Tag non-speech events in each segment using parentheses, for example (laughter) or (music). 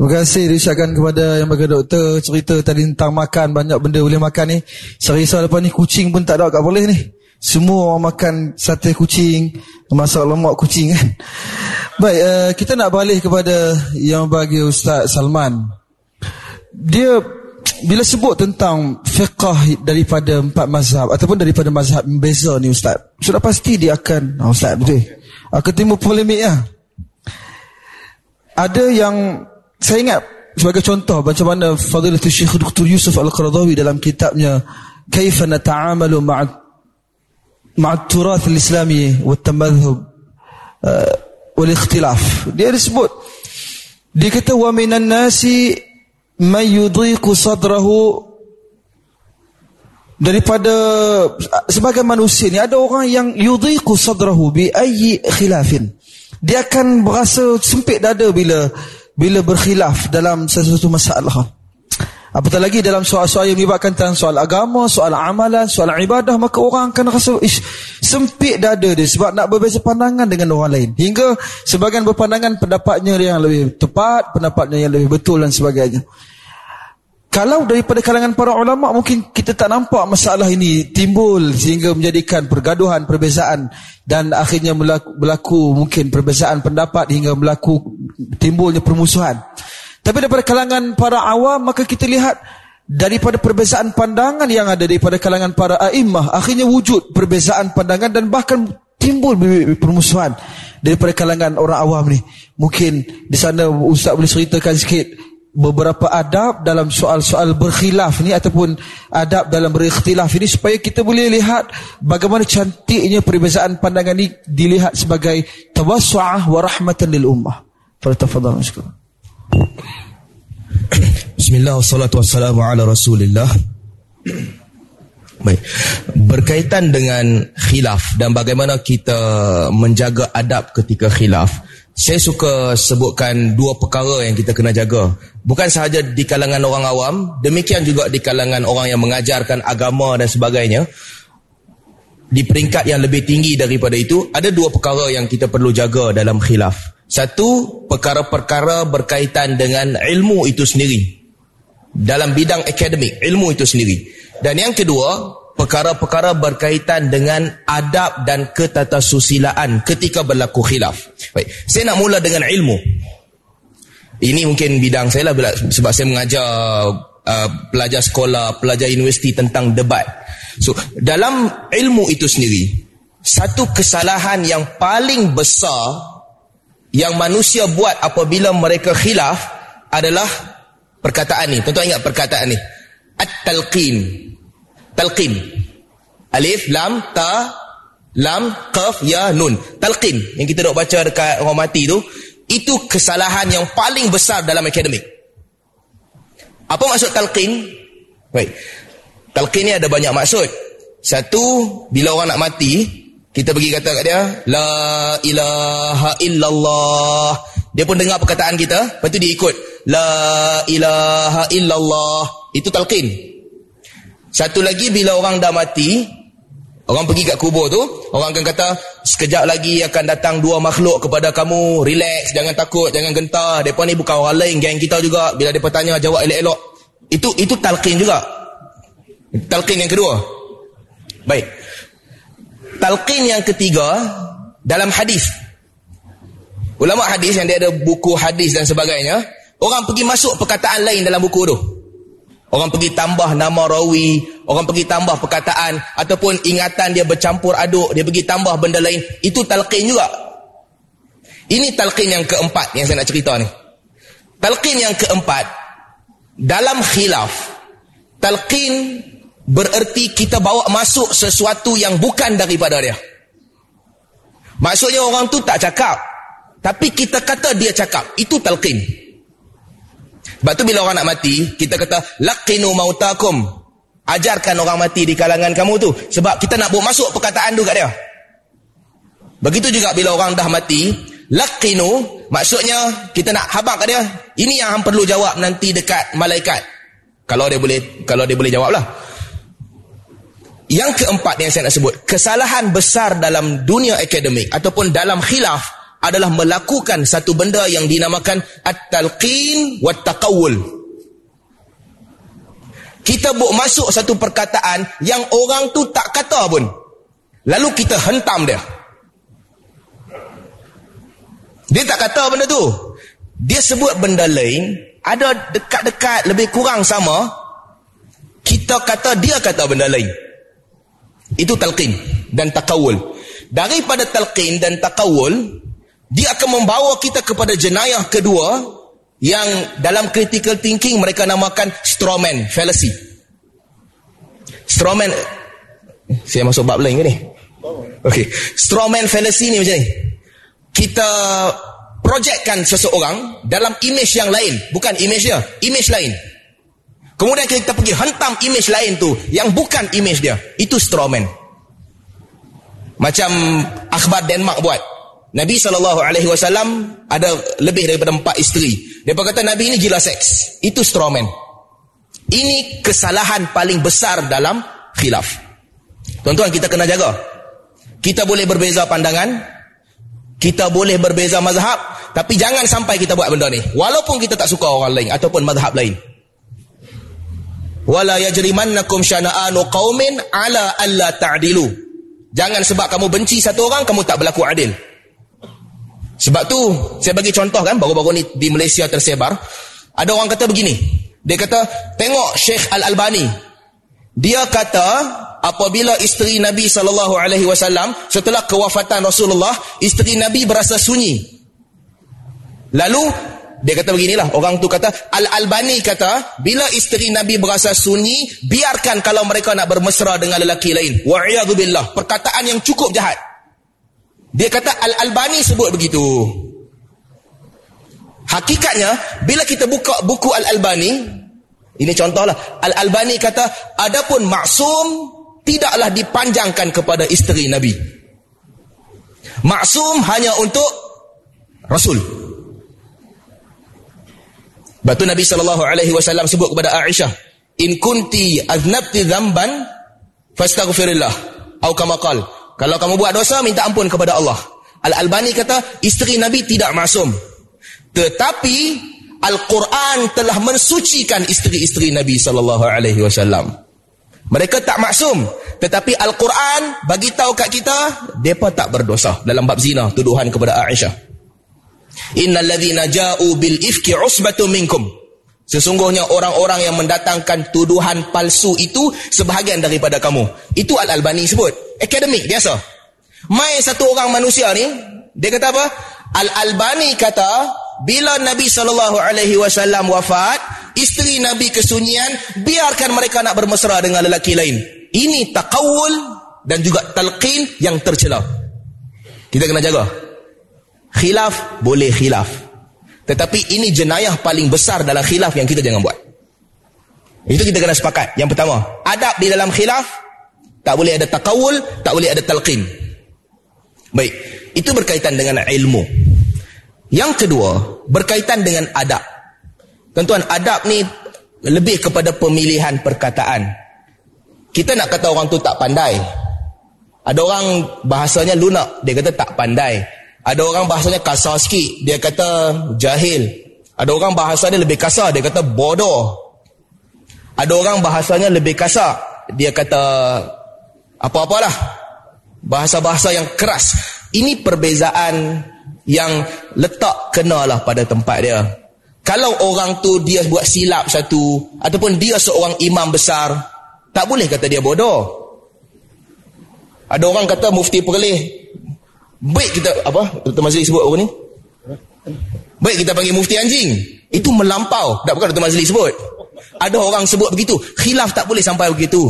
Terima kasih diucapkan kepada yang bagi doktor cerita tadi tentang makan banyak benda boleh makan ni. Saya risau lepas ni kucing pun tak ada kat boleh ni. Semua orang makan sate kucing, masak lemak kucing kan. (laughs) Baik, uh, kita nak balik kepada yang bagi Ustaz Salman. Dia bila sebut tentang fiqah daripada empat mazhab ataupun daripada mazhab membeza ni Ustaz, sudah pasti dia akan, oh, Ustaz betul. Akan timbul polemik ya. Ada yang saya ingat sebagai contoh macam mana Fadilatul Syekh Dr. Yusuf Al-Qaradawi dalam kitabnya Kaifa nata'amalu ma'a ma'a turath al-islami wa tamadhhub uh, wal ikhtilaf dia disebut dia kata wa minan nasi may yudhiqu sadrahu daripada sebagai manusia ni ada orang yang yudhiqu sadrahu bi ayyi khilafin dia akan berasa sempit dada bila bila berkhilaf dalam sesuatu masalah. Apatah lagi dalam soal-soal yang melibatkan tentang soal agama, soal amalan, soal ibadah, maka orang akan rasa ish, sempit dada dia sebab nak berbeza pandangan dengan orang lain. Hingga sebagian berpandangan pendapatnya yang lebih tepat, pendapatnya yang lebih betul dan sebagainya. Kalau daripada kalangan para ulama mungkin kita tak nampak masalah ini timbul sehingga menjadikan pergaduhan, perbezaan dan akhirnya berlaku, berlaku mungkin perbezaan pendapat hingga berlaku timbulnya permusuhan. Tapi daripada kalangan para awam maka kita lihat daripada perbezaan pandangan yang ada daripada kalangan para a'immah akhirnya wujud perbezaan pandangan dan bahkan timbul permusuhan daripada kalangan orang awam ni. Mungkin di sana ustaz boleh ceritakan sikit beberapa adab dalam soal-soal berkhilaf ni ataupun adab dalam berikhtilaf ini supaya kita boleh lihat bagaimana cantiknya perbezaan pandangan ini dilihat sebagai tawassu'ah wa rahmatan lil ummah. Fadhal mashkur. Bismillah wassalatu wassalamu ala Rasulillah. Baik. Berkaitan dengan khilaf dan bagaimana kita menjaga adab ketika khilaf saya suka sebutkan dua perkara yang kita kena jaga. Bukan sahaja di kalangan orang awam, demikian juga di kalangan orang yang mengajarkan agama dan sebagainya. Di peringkat yang lebih tinggi daripada itu, ada dua perkara yang kita perlu jaga dalam khilaf. Satu, perkara-perkara berkaitan dengan ilmu itu sendiri. Dalam bidang akademik, ilmu itu sendiri. Dan yang kedua, perkara-perkara berkaitan dengan adab dan ketatasusilaan ketika berlaku khilaf. Baik, saya nak mula dengan ilmu. Ini mungkin bidang saya lah sebab saya mengajar uh, pelajar sekolah, pelajar universiti tentang debat. So, dalam ilmu itu sendiri, satu kesalahan yang paling besar yang manusia buat apabila mereka khilaf adalah perkataan ni. Tuan-tuan ingat perkataan ni. At-talqin talqin alif lam ta lam qaf ya nun talqin yang kita dok baca dekat orang mati tu itu kesalahan yang paling besar dalam akademik. Apa maksud talqin? Baik. Talqin ni ada banyak maksud. Satu bila orang nak mati kita pergi kata kat dia la ilaha illallah. Dia pun dengar perkataan kita lepas tu dia ikut la ilaha illallah. Itu talqin. Satu lagi bila orang dah mati, orang pergi kat kubur tu, orang akan kata, sekejap lagi akan datang dua makhluk kepada kamu, relax, jangan takut, jangan gentar, mereka ni bukan orang lain, geng kita juga, bila mereka tanya, jawab elok-elok. Itu itu talqin juga. Talqin yang kedua. Baik. Talqin yang ketiga, dalam hadis. Ulama hadis yang dia ada buku hadis dan sebagainya, orang pergi masuk perkataan lain dalam buku tu. Orang pergi tambah nama rawi, orang pergi tambah perkataan ataupun ingatan dia bercampur aduk, dia pergi tambah benda lain, itu talqin juga. Ini talqin yang keempat yang saya nak cerita ni. Talqin yang keempat dalam khilaf. Talqin bererti kita bawa masuk sesuatu yang bukan daripada dia. Maksudnya orang tu tak cakap, tapi kita kata dia cakap. Itu talqin. Sebab tu bila orang nak mati, kita kata laqinu mautakum. Ajarkan orang mati di kalangan kamu tu sebab kita nak bawa masuk perkataan tu kat dia. Begitu juga bila orang dah mati, laqinu maksudnya kita nak habaq kat dia. Ini yang perlu jawab nanti dekat malaikat. Kalau dia boleh kalau dia boleh jawablah. Yang keempat yang saya nak sebut, kesalahan besar dalam dunia akademik ataupun dalam khilaf adalah melakukan satu benda yang dinamakan at-talqin wa taqawul. Kita buat masuk satu perkataan yang orang tu tak kata pun. Lalu kita hentam dia. Dia tak kata benda tu. Dia sebut benda lain, ada dekat-dekat lebih kurang sama. Kita kata dia kata benda lain. Itu talqin dan takawul. Daripada talqin dan takawul, dia akan membawa kita kepada jenayah kedua yang dalam critical thinking mereka namakan strawman fallacy. Strawman saya masuk bab lain ke ni? Okey, strawman fallacy ni macam ni. Kita projectkan seseorang dalam image yang lain, bukan image dia, image lain. Kemudian kita pergi hentam image lain tu yang bukan image dia. Itu strawman. Macam akhbar Denmark buat. Nabi SAW ada lebih daripada empat isteri. Dia kata Nabi ini gila seks. Itu strawman. Ini kesalahan paling besar dalam khilaf. Tuan-tuan kita kena jaga. Kita boleh berbeza pandangan. Kita boleh berbeza mazhab. Tapi jangan sampai kita buat benda ni. Walaupun kita tak suka orang lain ataupun mazhab lain. Wala yajrimannakum syana'anu qaumin ala alla ta'dilu. Jangan sebab kamu benci satu orang kamu tak berlaku adil. Sebab tu saya bagi contoh kan baru-baru ni di Malaysia tersebar. Ada orang kata begini. Dia kata tengok Syekh Al-Albani. Dia kata apabila isteri Nabi sallallahu alaihi wasallam setelah kewafatan Rasulullah, isteri Nabi berasa sunyi. Lalu dia kata beginilah orang tu kata Al-Albani kata bila isteri Nabi berasa sunyi biarkan kalau mereka nak bermesra dengan lelaki lain. Wa'iyadzubillah. Perkataan yang cukup jahat. Dia kata Al-Albani sebut begitu. Hakikatnya, bila kita buka buku Al-Albani, ini contohlah, Al-Albani kata, adapun maksum tidaklah dipanjangkan kepada isteri Nabi. Maksum hanya untuk Rasul. Batu Nabi sallallahu alaihi wasallam sebut kepada Aisyah, "In kunti aznabti dzamban fastaghfirillah." Atau kama qala, kalau kamu buat dosa, minta ampun kepada Allah. Al-Albani kata, isteri Nabi tidak masum. Tetapi, Al-Quran telah mensucikan isteri-isteri Nabi wasallam. Mereka tak maksum, tetapi Al-Quran bagi tahu kat kita, depa tak berdosa dalam bab zina, tuduhan kepada Aisyah. Innal ladzina ja'u bil ifki usbatu minkum. Sesungguhnya orang-orang yang mendatangkan tuduhan palsu itu sebahagian daripada kamu. Itu Al-Albani sebut. Akademik biasa. Mai satu orang manusia ni, dia kata apa? Al-Albani kata, bila Nabi SAW wafat, isteri Nabi kesunyian, biarkan mereka nak bermesra dengan lelaki lain. Ini taqawul dan juga talqin yang tercela. Kita kena jaga. Khilaf boleh khilaf. Tetapi ini jenayah paling besar dalam khilaf yang kita jangan buat. Itu kita kena sepakat. Yang pertama, adab di dalam khilaf tak boleh ada takawul, tak boleh ada talqin. Baik, itu berkaitan dengan ilmu. Yang kedua, berkaitan dengan adab. Tentuan adab ni lebih kepada pemilihan perkataan. Kita nak kata orang tu tak pandai. Ada orang bahasanya lunak, dia kata tak pandai. Ada orang bahasanya kasar sikit, dia kata jahil. Ada orang bahasa dia lebih kasar, dia kata bodoh. Ada orang bahasanya lebih kasar, dia kata apa-apalah. Bahasa-bahasa yang keras. Ini perbezaan yang letak kenalah pada tempat dia. Kalau orang tu dia buat silap satu ataupun dia seorang imam besar, tak boleh kata dia bodoh. Ada orang kata mufti perleh Baik kita apa? Dr. Mazli sebut apa ni? Baik kita panggil mufti anjing. Itu melampau. Tak bukan Dr. Mazli sebut. Ada orang sebut begitu. Khilaf tak boleh sampai begitu.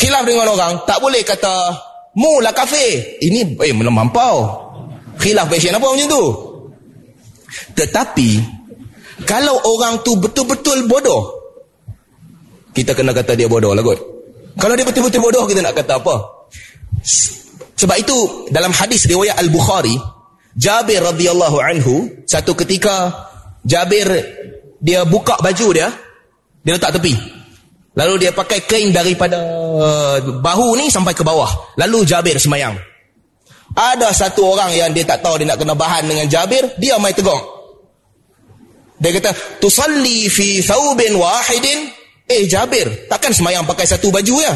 Khilaf dengan orang tak boleh kata mu lah kafe. Ini eh melampau. Khilaf passion apa macam tu? Tetapi kalau orang tu betul-betul bodoh kita kena kata dia bodoh lah kot. Kalau dia betul-betul bodoh kita nak kata apa? Sebab itu dalam hadis riwayat Al-Bukhari, Jabir radhiyallahu anhu satu ketika Jabir dia buka baju dia, dia letak tepi. Lalu dia pakai kain daripada uh, bahu ni sampai ke bawah. Lalu Jabir semayang. Ada satu orang yang dia tak tahu dia nak kena bahan dengan Jabir, dia mai tegur. Dia kata, "Tusalli fi thawbin wahidin?" Eh Jabir, takkan semayang pakai satu baju ya?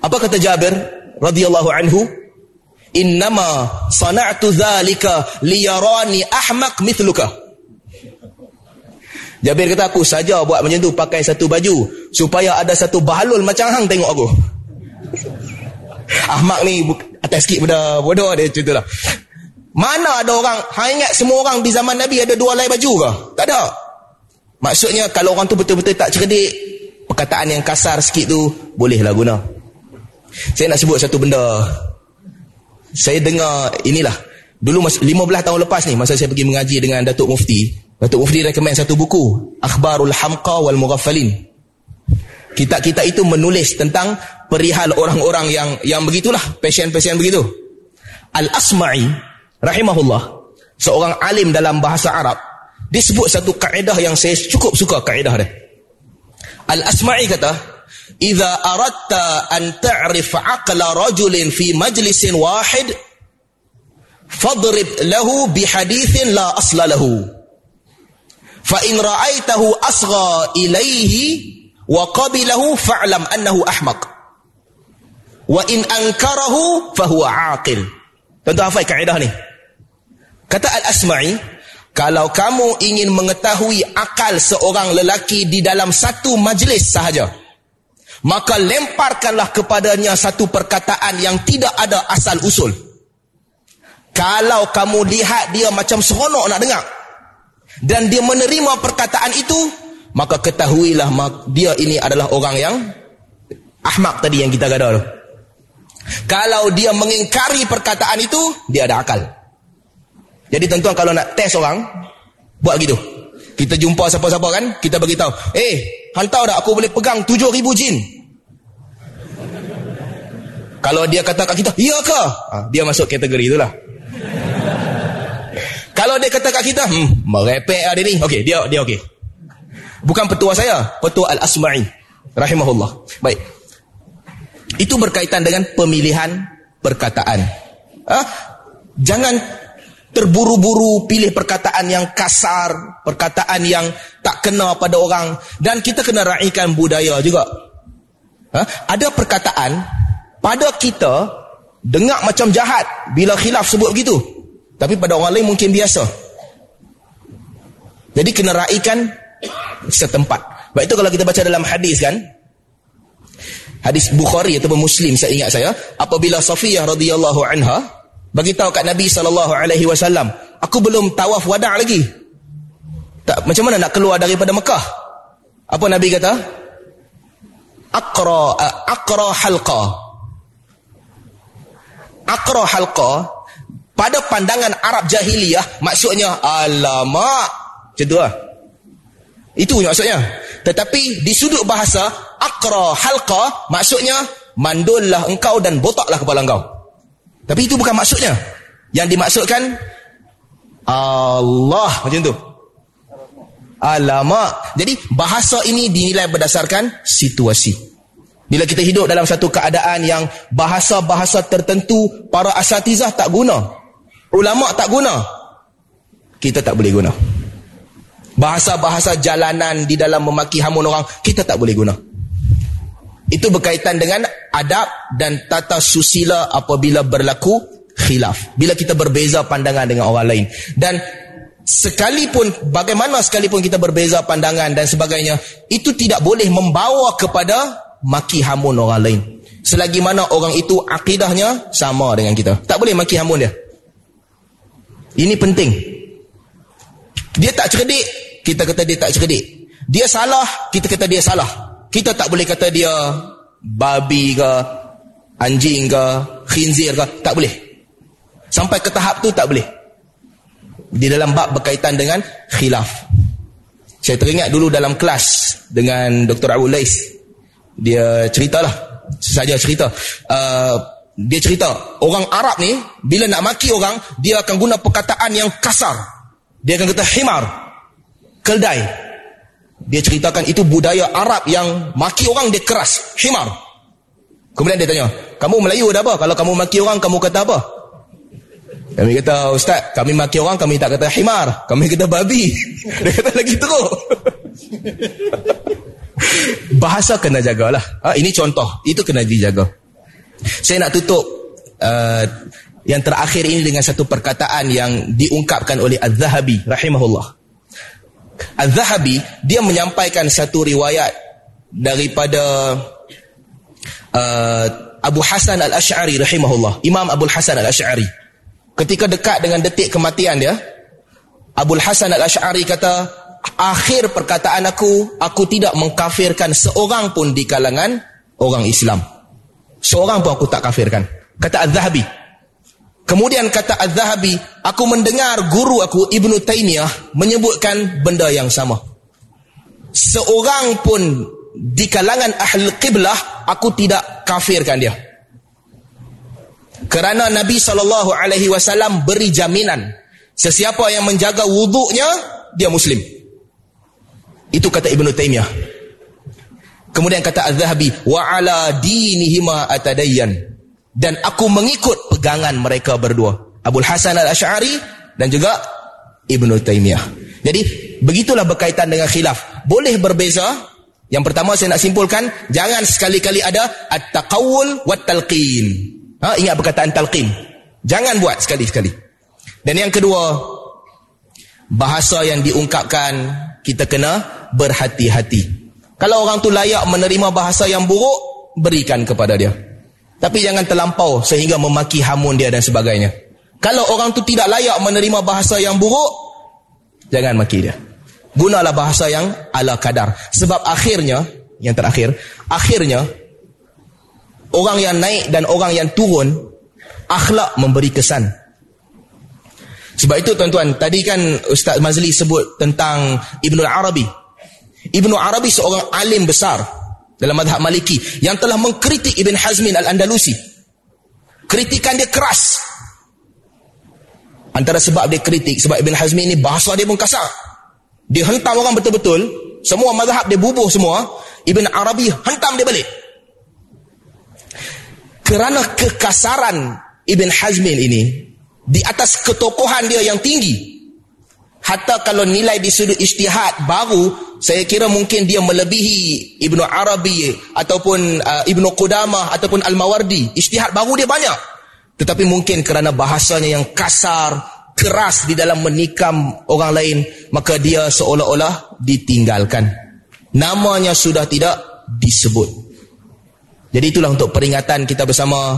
Apa kata Jabir radhiyallahu anhu? Innama sana'tu dhalika liyarani ahmaq mithluka. Jabir kata aku saja buat macam tu pakai satu baju supaya ada satu bahalul macam hang tengok aku. Ahmak ni atas sikit pada bodoh dia cerita lah. Mana ada orang, hang ingat semua orang di zaman Nabi ada dua lai baju ke? Tak ada. Maksudnya kalau orang tu betul-betul tak cerdik, perkataan yang kasar sikit tu bolehlah guna. Saya nak sebut satu benda. Saya dengar inilah. Dulu 15 tahun lepas ni masa saya pergi mengaji dengan Datuk Mufti, Datuk Mufti recommend satu buku, Akhbarul Hamqa wal Mughaffalin. Kitab-kitab itu menulis tentang perihal orang-orang yang yang begitulah, pasien-pasien begitu. Al-Asma'i rahimahullah, seorang alim dalam bahasa Arab, disebut satu kaedah yang saya cukup suka kaedah dia. Al-Asma'i kata, "Idza aradta an ta'rif 'aqla rajulin fi majlisin wahid, fadrib lahu bi hadithin la asla lahu." Fa in ra'aitahu asgha ilaihi wa qabilahu fa'lam annahu ahmaq. Wa in ankarahu fahuwa 'aqil. Tentu hafal kaedah ni. Kata Al-Asma'i, kalau kamu ingin mengetahui akal seorang lelaki di dalam satu majlis sahaja, maka lemparkanlah kepadanya satu perkataan yang tidak ada asal usul. Kalau kamu lihat dia macam seronok nak dengar, dan dia menerima perkataan itu, maka ketahuilah dia ini adalah orang yang ahmak tadi yang kita gadah tu. Kalau dia mengingkari perkataan itu, dia ada akal. Jadi tuan-tuan kalau nak test orang, buat gitu. Kita jumpa siapa-siapa kan, kita bagi tahu, "Eh, hantar dah aku boleh pegang 7000 jin." Kalau dia kata kat kita, "Ya ke?" Ha, dia masuk kategori itulah. Kalau dia kata kat kita, "Hmm, merepek ah dia ni." Okey, dia dia okey. Bukan petua saya, petua Al-Asma'i rahimahullah. Baik. Itu berkaitan dengan pemilihan perkataan. Ha? Jangan terburu-buru pilih perkataan yang kasar, perkataan yang tak kena pada orang dan kita kena raikan budaya juga. Ha? Ada perkataan pada kita dengar macam jahat bila khilaf sebut begitu. Tapi pada orang lain mungkin biasa. Jadi kena raikan setempat. Baik itu kalau kita baca dalam hadis kan, hadis Bukhari ataupun Muslim saya ingat saya, apabila Safiyah radhiyallahu anha bagi tahu kat Nabi wasallam, aku belum tawaf wada' lagi. Tak macam mana nak keluar daripada Mekah? Apa Nabi kata? Aqra aqra halqa. Aqra halqa pada pandangan Arab jahiliyah maksudnya alamak. Macam tu lah. Itu maksudnya. Tetapi di sudut bahasa aqra halqa maksudnya mandullah engkau dan botaklah kepala engkau. Tapi itu bukan maksudnya. Yang dimaksudkan Allah macam tu. Alamak. Jadi bahasa ini dinilai berdasarkan situasi. Bila kita hidup dalam satu keadaan yang bahasa-bahasa tertentu para asatizah tak guna. Ulama tak guna. Kita tak boleh guna. Bahasa-bahasa jalanan di dalam memaki hamun orang, kita tak boleh guna. Itu berkaitan dengan adab dan tata susila apabila berlaku khilaf. Bila kita berbeza pandangan dengan orang lain. Dan sekalipun, bagaimana sekalipun kita berbeza pandangan dan sebagainya, itu tidak boleh membawa kepada maki hamun orang lain. Selagi mana orang itu akidahnya sama dengan kita. Tak boleh maki hamun dia. Ini penting. Dia tak cerdik, kita kata dia tak cerdik. Dia salah, kita kata dia salah. Kita tak boleh kata dia babi ke, anjing ke, khinzir ke, tak boleh. Sampai ke tahap tu tak boleh. Di dalam bab berkaitan dengan khilaf. Saya teringat dulu dalam kelas dengan Dr. Abu Lais. Dia ceritalah. Saja cerita. Uh, dia cerita, orang Arab ni, bila nak maki orang, dia akan guna perkataan yang kasar. Dia akan kata himar. Keldai. Dia ceritakan itu budaya Arab yang maki orang dia keras. Himar. Kemudian dia tanya, kamu Melayu dah apa? Kalau kamu maki orang, kamu kata apa? Kami kata, Ustaz, kami maki orang, kami tak kata himar. Kami kata babi. (laughs) Dia kata lagi teruk. (laughs) (laughs) Bahasa kena jagalah. Ha, ini contoh. Itu kena dijaga. Saya nak tutup uh, yang terakhir ini dengan satu perkataan yang diungkapkan oleh Az-Zahabi rahimahullah. Az-Zahabi dia menyampaikan satu riwayat daripada uh, Abu Hasan Al-Asy'ari rahimahullah. Imam Abu Hasan Al-Asy'ari. Ketika dekat dengan detik kematian dia, Abu Hasan Al-Asy'ari kata, "Akhir perkataan aku, aku tidak mengkafirkan seorang pun di kalangan orang Islam. Seorang pun aku tak kafirkan." Kata Az-Zahabi. Kemudian kata Az-Zahabi, aku mendengar guru aku Ibnu Taimiyah menyebutkan benda yang sama. Seorang pun di kalangan ahli qiblah aku tidak kafirkan dia kerana Nabi saw beri jaminan sesiapa yang menjaga wuduknya dia muslim itu kata Ibnu Taimiyah kemudian kata Az-Zahabi ala dinihima atadayyan dan aku mengikut pegangan mereka berdua Abdul Hasan Al-Asy'ari dan juga Ibnu Taimiyah jadi begitulah berkaitan dengan khilaf boleh berbeza yang pertama saya nak simpulkan, jangan sekali-kali ada at-taqawul wa talqin. Ha, ingat perkataan talqin. Jangan buat sekali-sekali. Dan yang kedua, bahasa yang diungkapkan kita kena berhati-hati. Kalau orang tu layak menerima bahasa yang buruk, berikan kepada dia. Tapi jangan terlampau sehingga memaki hamun dia dan sebagainya. Kalau orang tu tidak layak menerima bahasa yang buruk, jangan maki dia gunalah bahasa yang ala kadar sebab akhirnya yang terakhir akhirnya orang yang naik dan orang yang turun akhlak memberi kesan sebab itu tuan-tuan tadi kan Ustaz Mazli sebut tentang Ibnu Arabi Ibnu Arabi seorang alim besar dalam madhab maliki yang telah mengkritik Ibn Hazmin Al-Andalusi kritikan dia keras antara sebab dia kritik sebab Ibn Hazmin ini bahasa dia pun kasar dia hentam orang betul-betul. Semua mazhab dia bubuh semua. Ibn Arabi hentam dia balik. Kerana kekasaran Ibn Hazmin ini. Di atas ketokohan dia yang tinggi. Hatta kalau nilai di sudut istihad baru. Saya kira mungkin dia melebihi Ibn Arabi. Ataupun uh, Ibn Qudamah. Ataupun Al-Mawardi. Istihad baru dia banyak. Tetapi mungkin kerana bahasanya yang kasar keras di dalam menikam orang lain maka dia seolah-olah ditinggalkan namanya sudah tidak disebut jadi itulah untuk peringatan kita bersama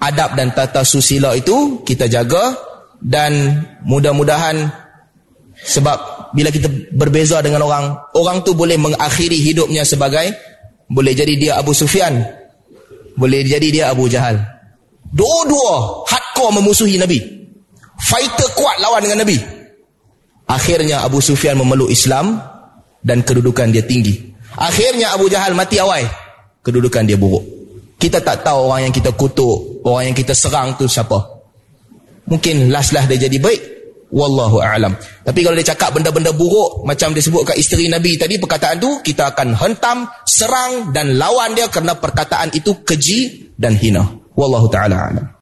adab dan tata susila itu kita jaga dan mudah-mudahan sebab bila kita berbeza dengan orang orang tu boleh mengakhiri hidupnya sebagai boleh jadi dia Abu Sufyan boleh jadi dia Abu Jahal dua-dua hardcore memusuhi Nabi fighter kuat lawan dengan Nabi. Akhirnya Abu Sufyan memeluk Islam dan kedudukan dia tinggi. Akhirnya Abu Jahal mati awal. Kedudukan dia buruk. Kita tak tahu orang yang kita kutuk, orang yang kita serang tu siapa. Mungkin last-last dia jadi baik. Wallahu a'lam. Tapi kalau dia cakap benda-benda buruk macam dia sebut kat isteri Nabi tadi perkataan tu kita akan hentam, serang dan lawan dia kerana perkataan itu keji dan hina. Wallahu taala a'lam.